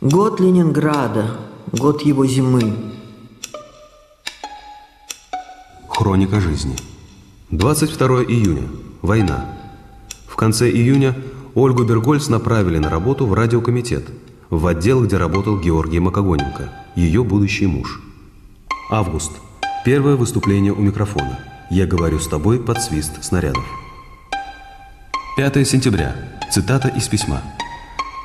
Год Ленинграда, год его зимы. Хроника жизни. 22 июня. Война. В конце июня Ольгу Бергольц направили на работу в радиокомитет, в отдел, где работал Георгий Макогоненко, ее будущий муж. Август. Первое выступление у микрофона. Я говорю с тобой под свист снарядов. 5 сентября. Цитата из письма.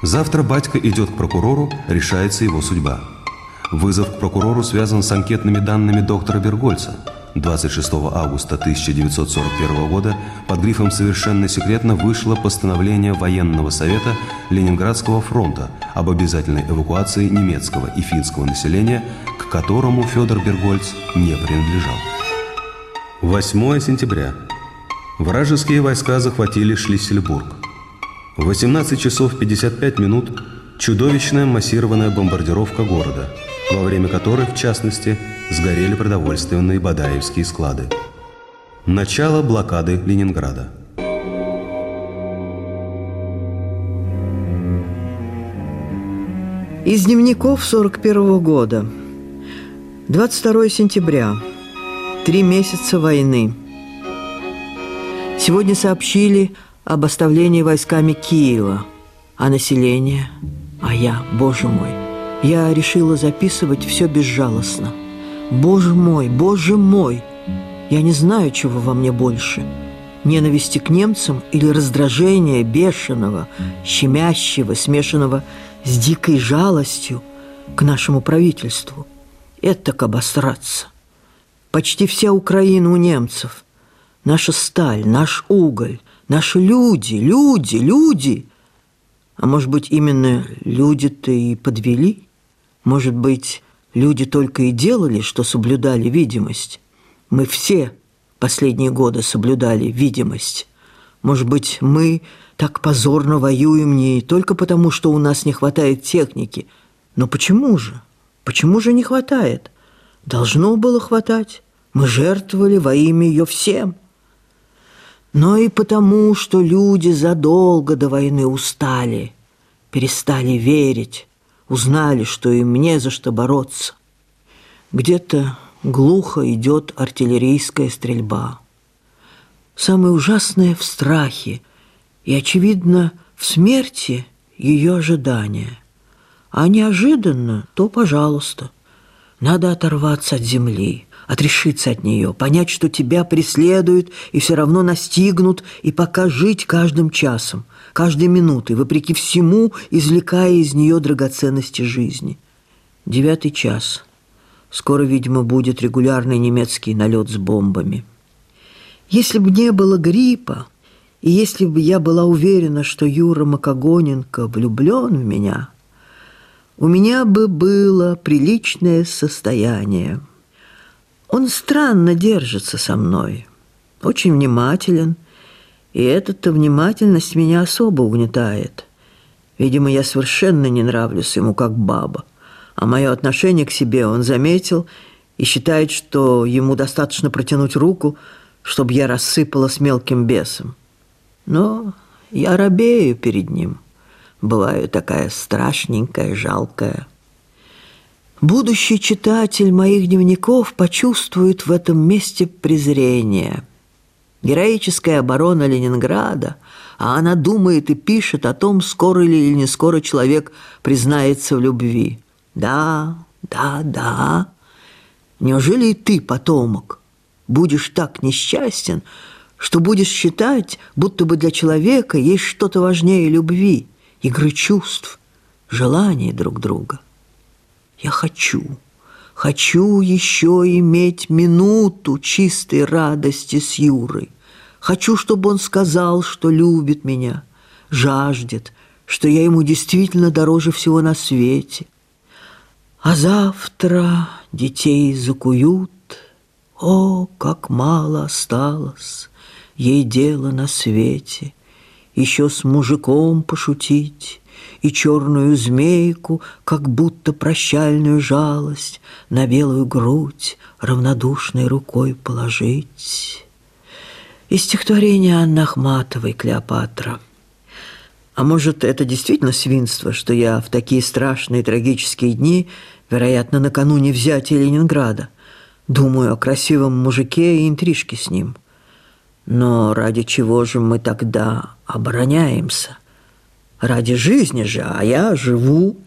Завтра батька идет к прокурору, решается его судьба. Вызов к прокурору связан с анкетными данными доктора Бергольца. 26 августа 1941 года под грифом «Совершенно секретно» вышло постановление Военного совета Ленинградского фронта об обязательной эвакуации немецкого и финского населения, к которому Федор Бергольц не принадлежал. 8 сентября. Вражеские войска захватили Шлиссельбург. В 18 часов 55 минут чудовищная массированная бомбардировка города, во время которой, в частности, сгорели продовольственные бадаевские склады. Начало блокады Ленинграда. Из дневников 41 -го года. 22 сентября. Три месяца войны. Сегодня сообщили об оставлении войсками Киева. А население? А я, боже мой, я решила записывать все безжалостно. Боже мой, боже мой! Я не знаю, чего во мне больше. Ненависти к немцам или раздражения бешеного, щемящего, смешанного с дикой жалостью к нашему правительству. Это к обосраться. Почти вся Украина у немцев. Наша сталь, наш уголь – Наши люди, люди, люди. А может быть, именно люди-то и подвели? Может быть, люди только и делали, что соблюдали видимость? Мы все последние годы соблюдали видимость. Может быть, мы так позорно воюем не только потому, что у нас не хватает техники. Но почему же? Почему же не хватает? Должно было хватать. Мы жертвовали во имя ее всем – но и потому, что люди задолго до войны устали, перестали верить, узнали, что им не за что бороться. Где-то глухо идет артиллерийская стрельба. Самое ужасное в страхе и, очевидно, в смерти ее ожидания. А неожиданно, то пожалуйста. Надо оторваться от земли, отрешиться от нее, понять, что тебя преследуют и все равно настигнут, и пока жить каждым часом, каждой минутой, вопреки всему, извлекая из нее драгоценности жизни. Девятый час. Скоро, видимо, будет регулярный немецкий налет с бомбами. Если бы не было гриппа, и если бы я была уверена, что Юра Макогоненко влюблен в меня, у меня бы было приличное состояние – он странно держится со мной, очень внимателен, и эта-то внимательность меня особо угнетает. Видимо, я совершенно не нравлюсь ему как баба, а мое отношение к себе он заметил и считает, что ему достаточно протянуть руку, чтобы я рассыпала с мелким бесом. Но я робею перед ним, бываю такая страшненькая, жалкая. Будущий читатель моих дневников почувствует в этом месте презрение. Героическая оборона Ленинграда, а она думает и пишет о том, скоро ли или не скоро человек признается в любви. Да, да, да. Неужели и ты, потомок, будешь так несчастен, что будешь считать, будто бы для человека есть что-то важнее любви, игры чувств, желаний друг друга? Я хочу, хочу еще иметь минуту чистой радости с Юрой. Хочу, чтобы он сказал, что любит меня, жаждет, что я ему действительно дороже всего на свете. А завтра детей закуют, о, как мало осталось ей дела на свете, еще с мужиком пошутить, и черную змейку, как будто прощальную жалость, на белую грудь равнодушной рукой положить. Из стихотворения Анны Ахматовой «Клеопатра». А может, это действительно свинство, что я в такие страшные трагические дни, вероятно, накануне взятия Ленинграда, думаю о красивом мужике и интрижке с ним. Но ради чего же мы тогда обороняемся? Ради жизни же, а я живу.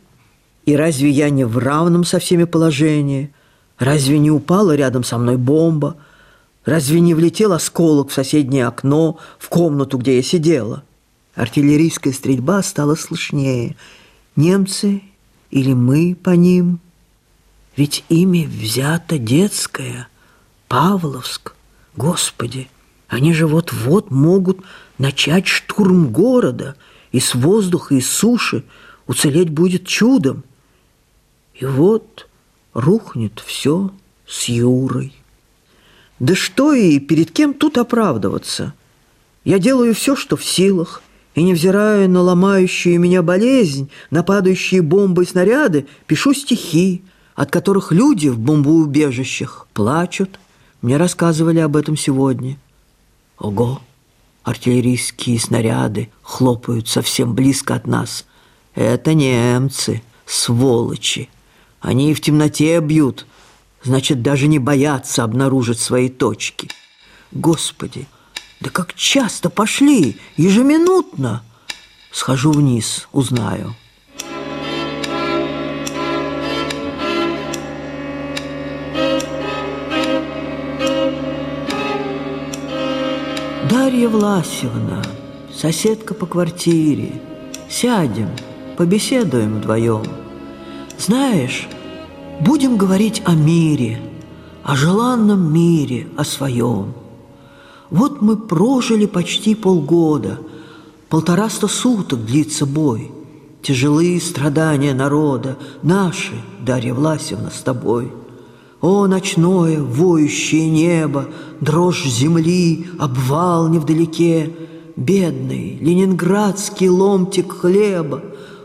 И разве я не в равном со всеми положении? Разве не упала рядом со мной бомба? Разве не влетел осколок в соседнее окно, в комнату, где я сидела? Артиллерийская стрельба стала слышнее. Немцы или мы по ним? Ведь ими взято детское. Павловск. Господи, они же вот-вот могут начать штурм города. И с воздуха, и с суши уцелеть будет чудом. И вот рухнет все с Юрой. Да что и перед кем тут оправдываться? Я делаю все, что в силах, и, невзирая на ломающую меня болезнь, на падающие бомбы и снаряды, пишу стихи, от которых люди в бомбоубежищах плачут. Мне рассказывали об этом сегодня. Ого! Артиллерийские снаряды хлопают совсем близко от нас. Это немцы, сволочи. Они и в темноте бьют, значит, даже не боятся обнаружить свои точки. Господи, да как часто пошли, ежеминутно. Схожу вниз, узнаю. Дарья Власевна, соседка по квартире. Сядем, побеседуем вдвоем. Знаешь, будем говорить о мире, о желанном мире, о своем. Вот мы прожили почти полгода, полтораста суток длится бой. Тяжелые страдания народа, наши, Дарья Власевна, с тобой. О, ночное, воющее небо, дрожь земли, обвал невдалеке, Бедный ленинградский ломтик хлеба,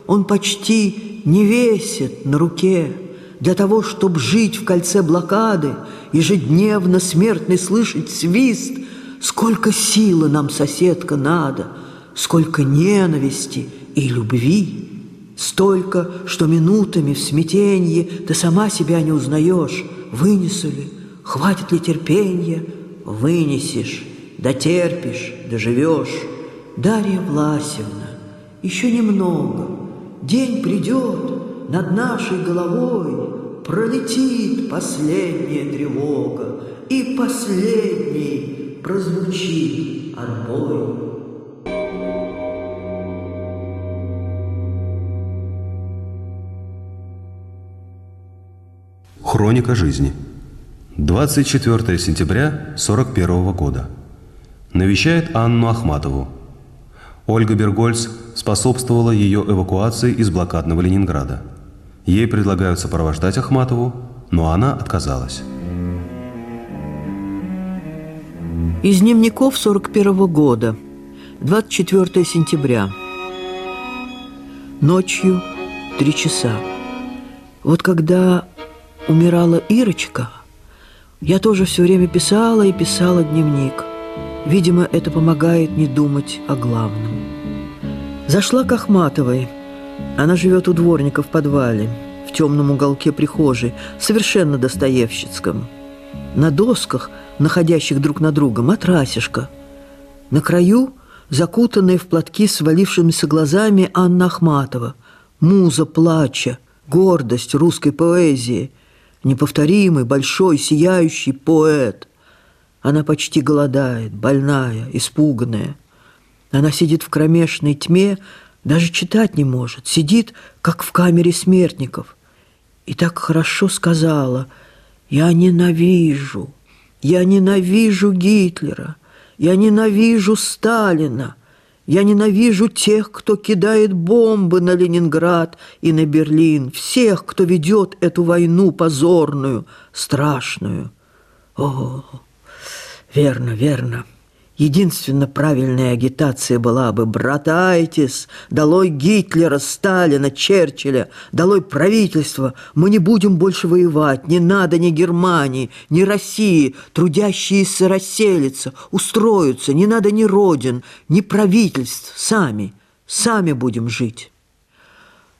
Он почти не весит на руке. Для того, чтобы жить в кольце блокады, Ежедневно смертный слышать свист — Сколько силы нам, соседка, надо, Сколько ненависти и любви, Столько, что минутами в смятенье Ты сама себя не узнаешь, Вынесу ли, хватит ли терпенья, Вынесешь, дотерпишь, доживешь. Дарья Власевна, еще немного, День придет над нашей головой, Пролетит последняя тревога, И последний прозвучит отбой. Хроника жизни. 24 сентября 41 года. Навещает Анну Ахматову. Ольга Бергольц способствовала ее эвакуации из блокадного Ленинграда. Ей предлагают сопровождать Ахматову, но она отказалась. Из дневников 41 -го года, 24 сентября. Ночью три часа. Вот когда умирала Ирочка, я тоже все время писала и писала дневник. Видимо, это помогает не думать о главном. Зашла к Ахматовой. Она живет у дворника в подвале, в темном уголке прихожей, совершенно достоевщицком. На досках – находящих друг на друга, матрасишка. На краю, закутанная в платки с свалившимися глазами, Анна Ахматова, муза плача, гордость русской поэзии, неповторимый, большой, сияющий поэт. Она почти голодает, больная, испуганная. Она сидит в кромешной тьме, даже читать не может, сидит, как в камере смертников. И так хорошо сказала «Я ненавижу». Я ненавижу Гитлера, я ненавижу Сталина, я ненавижу тех, кто кидает бомбы на Ленинград и на Берлин, всех, кто ведет эту войну позорную, страшную. О, верно, верно. Единственно правильная агитация была бы «Братайтесь! Долой Гитлера, Сталина, Черчилля! Долой правительство! Мы не будем больше воевать! Не надо ни Германии, ни России! Трудящиеся расселятся, устроятся! Не надо ни родин, ни правительств! Сами! сами будем жить.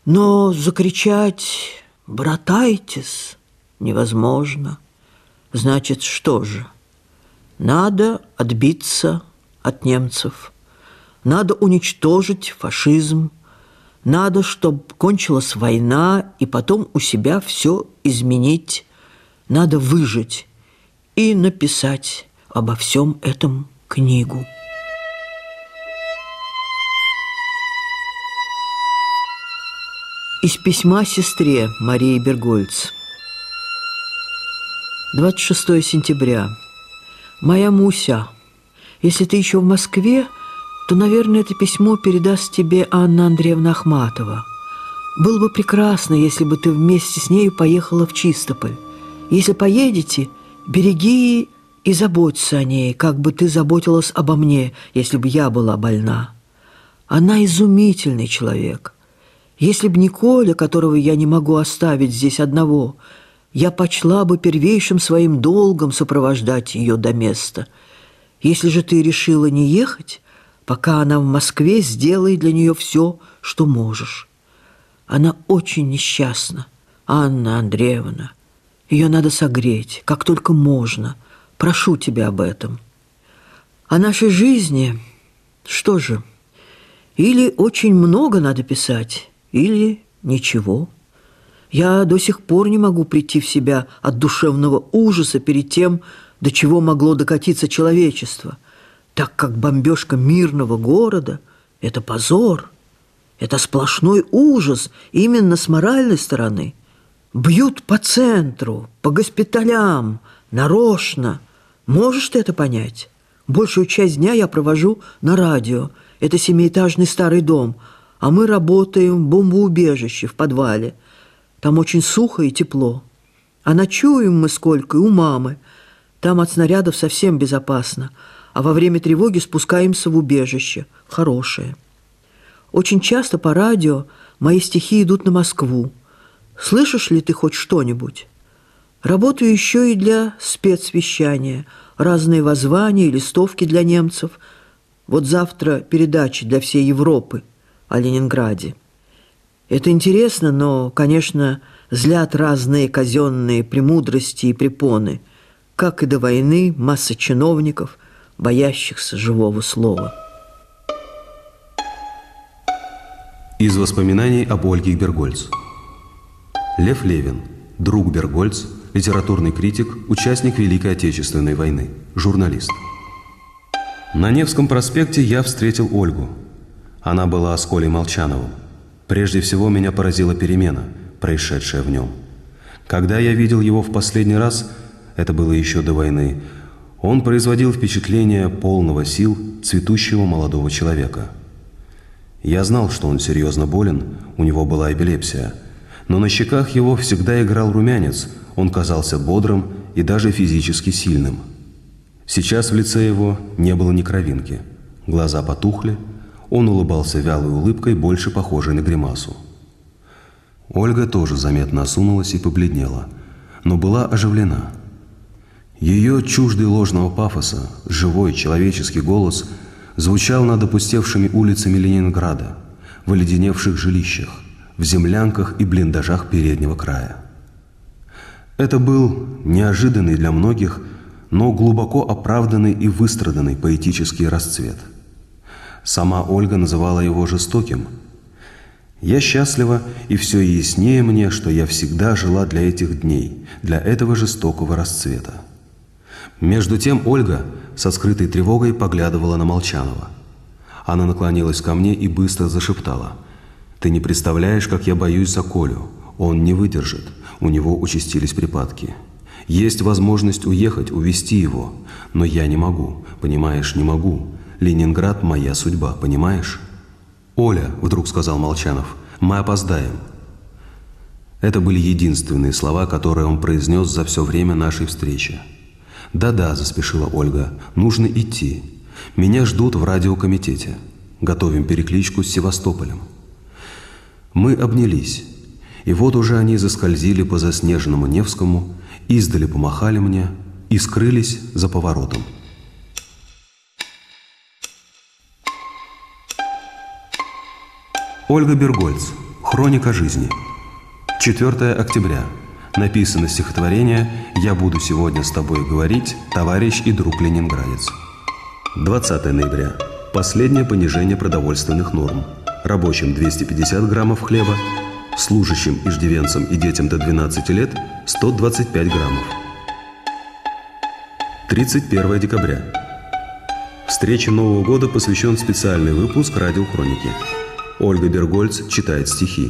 Но закричать «братайтесь» невозможно. Значит, что же? Надо отбиться от немцев. Надо уничтожить фашизм. Надо, чтобы кончилась война, и потом у себя все изменить. Надо выжить и написать обо всем этом книгу. Из письма сестре Марии Бергольц. 26 сентября. Моя Муся, если ты еще в Москве, то, наверное, это письмо передаст тебе Анна Андреевна Ахматова. Было бы прекрасно, если бы ты вместе с нею поехала в Чистополь. Если поедете, береги и заботься о ней, как бы ты заботилась обо мне, если бы я была больна. Она изумительный человек – если б не которого я не могу оставить здесь одного, я почла бы первейшим своим долгом сопровождать ее до места. Если же ты решила не ехать, пока она в Москве, сделай для нее все, что можешь. Она очень несчастна, Анна Андреевна. Ее надо согреть, как только можно. Прошу тебя об этом. О нашей жизни, что же, или очень много надо писать, или ничего. Я до сих пор не могу прийти в себя от душевного ужаса перед тем, до чего могло докатиться человечество, так как бомбежка мирного города – это позор, это сплошной ужас именно с моральной стороны. Бьют по центру, по госпиталям, нарочно. Можешь ты это понять? Большую часть дня я провожу на радио. Это семиэтажный старый дом – а мы работаем в бомбоубежище в подвале. Там очень сухо и тепло. А ночуем мы сколько и у мамы. Там от снарядов совсем безопасно. А во время тревоги спускаемся в убежище. Хорошее. Очень часто по радио мои стихи идут на Москву. Слышишь ли ты хоть что-нибудь? Работаю еще и для спецвещания. Разные воззвания и листовки для немцев. Вот завтра передачи для всей Европы – о Ленинграде. Это интересно, но, конечно, злят разные казенные премудрости и препоны, как и до войны масса чиновников, боящихся живого слова. Из воспоминаний об Ольге Бергольц. Лев Левин, друг Бергольц, литературный критик, участник Великой Отечественной войны, журналист. На Невском проспекте я встретил Ольгу – она была с Колей Молчановым. Прежде всего меня поразила перемена, происшедшая в нем. Когда я видел его в последний раз, это было еще до войны, он производил впечатление полного сил цветущего молодого человека. Я знал, что он серьезно болен, у него была эпилепсия, но на щеках его всегда играл румянец, он казался бодрым и даже физически сильным. Сейчас в лице его не было ни кровинки, глаза потухли, он улыбался вялой улыбкой, больше похожей на гримасу. Ольга тоже заметно осунулась и побледнела, но была оживлена. Ее чуждый ложного пафоса, живой человеческий голос звучал над опустевшими улицами Ленинграда, в оледеневших жилищах, в землянках и блиндажах переднего края. Это был неожиданный для многих, но глубоко оправданный и выстраданный поэтический расцвет – Сама Ольга называла его жестоким. Я счастлива, и все яснее мне, что я всегда жила для этих дней, для этого жестокого расцвета. Между тем Ольга со скрытой тревогой поглядывала на Молчанова. Она наклонилась ко мне и быстро зашептала. «Ты не представляешь, как я боюсь за Колю. Он не выдержит. У него участились припадки. Есть возможность уехать, увести его. Но я не могу. Понимаешь, не могу. Ленинград – моя судьба, понимаешь? «Оля», – вдруг сказал Молчанов, – «мы опоздаем». Это были единственные слова, которые он произнес за все время нашей встречи. «Да-да», – заспешила Ольга, – «нужно идти. Меня ждут в радиокомитете. Готовим перекличку с Севастополем». Мы обнялись, и вот уже они заскользили по заснеженному Невскому, издали помахали мне и скрылись за поворотом. Ольга Бергольц. Хроника жизни. 4 октября. Написано стихотворение «Я буду сегодня с тобой говорить, товарищ и друг ленинградец». 20 ноября. Последнее понижение продовольственных норм. Рабочим 250 граммов хлеба, служащим, иждивенцам и детям до 12 лет 125 граммов. 31 декабря. Встрече Нового года посвящен специальный выпуск радиохроники. Ольга Бергольц читает стихи.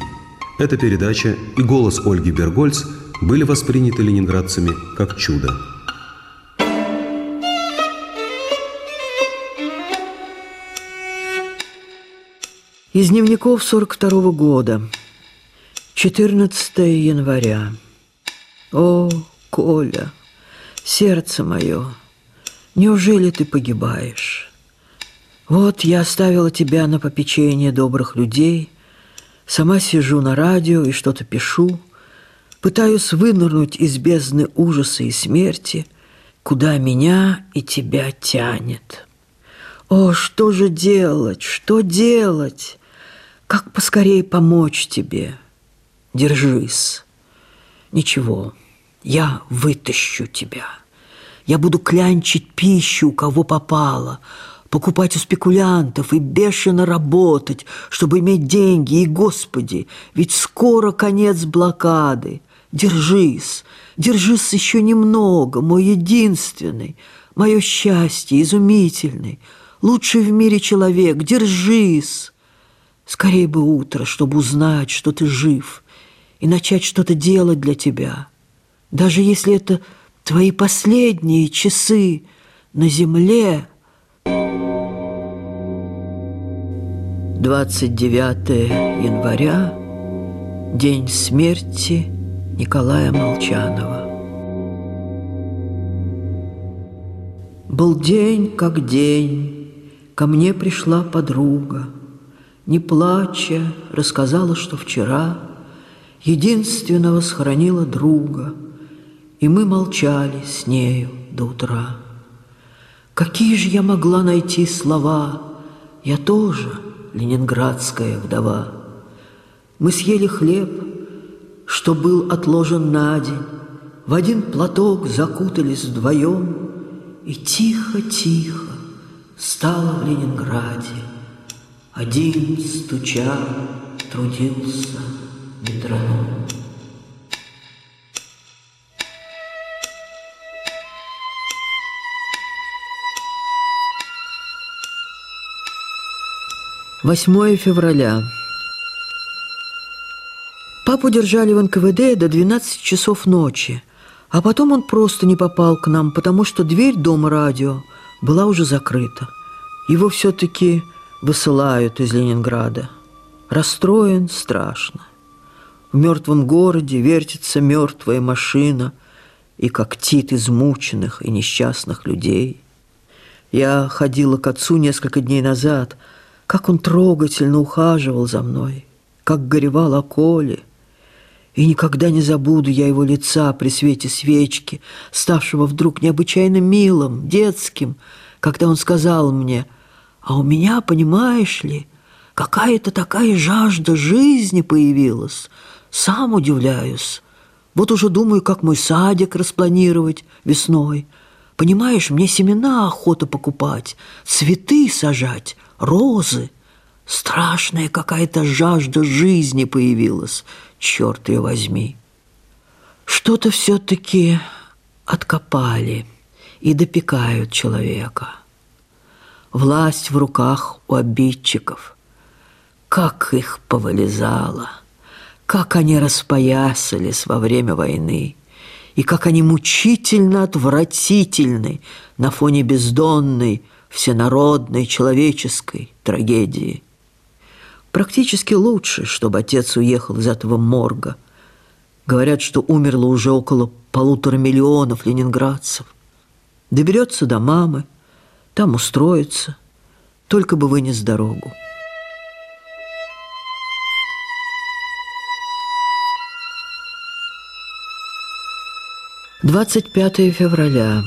Эта передача и голос Ольги Бергольц были восприняты ленинградцами как чудо. Из дневников 42 -го года. 14 января. О, Коля, сердце мое, неужели ты погибаешь? Вот я оставила тебя на попечение добрых людей, сама сижу на радио и что-то пишу, пытаюсь вынырнуть из бездны ужаса и смерти, куда меня и тебя тянет. О, что же делать, что делать? Как поскорее помочь тебе? Держись. Ничего, я вытащу тебя. Я буду клянчить пищу, у кого попало, покупать у спекулянтов и бешено работать, чтобы иметь деньги. И, Господи, ведь скоро конец блокады. Держись, держись еще немного, мой единственный, мое счастье изумительный, лучший в мире человек. Держись. Скорее бы утро, чтобы узнать, что ты жив, и начать что-то делать для тебя. Даже если это твои последние часы на земле – 29 января, день смерти Николая Молчанова. Был день, как день, ко мне пришла подруга, Не плача, рассказала, что вчера Единственного схоронила друга, И мы молчали с нею до утра. Какие же я могла найти слова? Я тоже — ленинградская вдова. Мы съели хлеб, что был отложен на день, В один платок закутались вдвоем, И тихо-тихо стало в Ленинграде. Один, стуча, трудился метроном. 8 февраля. Папу держали в НКВД до 12 часов ночи, а потом он просто не попал к нам, потому что дверь дома радио была уже закрыта. Его все-таки высылают из Ленинграда. Расстроен страшно. В мертвом городе вертится мертвая машина и когтит измученных и несчастных людей. Я ходила к отцу несколько дней назад – как он трогательно ухаживал за мной, как горевал о Коле. И никогда не забуду я его лица при свете свечки, ставшего вдруг необычайно милым, детским, когда он сказал мне, «А у меня, понимаешь ли, какая-то такая жажда жизни появилась. Сам удивляюсь. Вот уже думаю, как мой садик распланировать весной. Понимаешь, мне семена охота покупать, цветы сажать, розы. Страшная какая-то жажда жизни появилась, черт ее возьми. Что-то все-таки откопали и допекают человека. Власть в руках у обидчиков. Как их повылезало, как они распоясались во время войны, и как они мучительно отвратительны на фоне бездонной, всенародной человеческой трагедии. Практически лучше, чтобы отец уехал из этого морга. Говорят, что умерло уже около полутора миллионов ленинградцев. Доберется до мамы, там устроится, только бы вынес дорогу. Двадцать пятое февраля.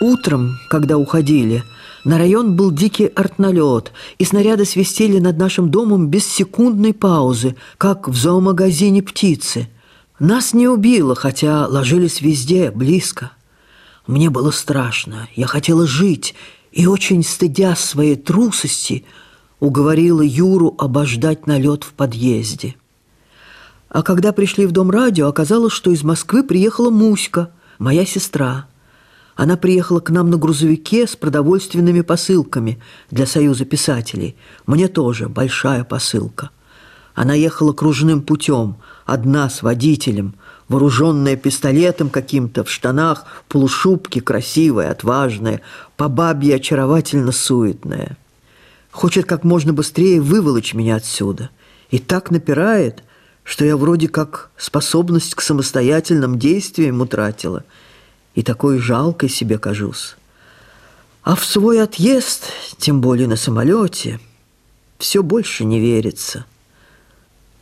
Утром, когда уходили, На район был дикий артналет, и снаряды свистели над нашим домом без секундной паузы, как в зоомагазине птицы. Нас не убило, хотя ложились везде, близко. Мне было страшно, я хотела жить, и очень стыдя своей трусости, уговорила Юру обождать налет в подъезде. А когда пришли в дом радио, оказалось, что из Москвы приехала Муська, моя сестра. Она приехала к нам на грузовике с продовольственными посылками для Союза писателей. Мне тоже большая посылка. Она ехала кружным путем, одна с водителем, вооруженная пистолетом каким-то, в штанах, полушубке, красивая, отважная, по бабье очаровательно суетная. Хочет как можно быстрее выволочь меня отсюда. И так напирает, что я вроде как способность к самостоятельным действиям утратила – и такой жалкой себе кажусь. А в свой отъезд, тем более на самолете, все больше не верится.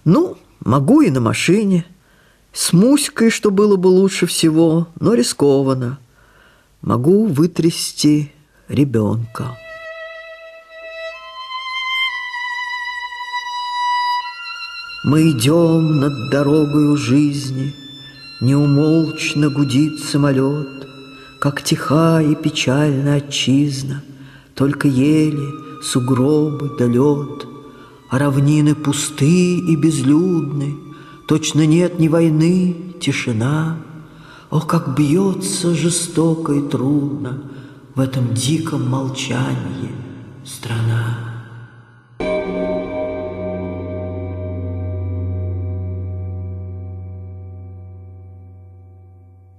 Ну, могу и на машине, с Муськой, что было бы лучше всего, но рискованно. Могу вытрясти ребенка. Мы идем над дорогою жизни – Неумолчно гудит самолет, Как тиха и печальна отчизна, Только ели, сугробы да лед, А равнины пусты и безлюдны, Точно нет ни войны, тишина. Ох, как бьется жестоко и трудно В этом диком молчании страна.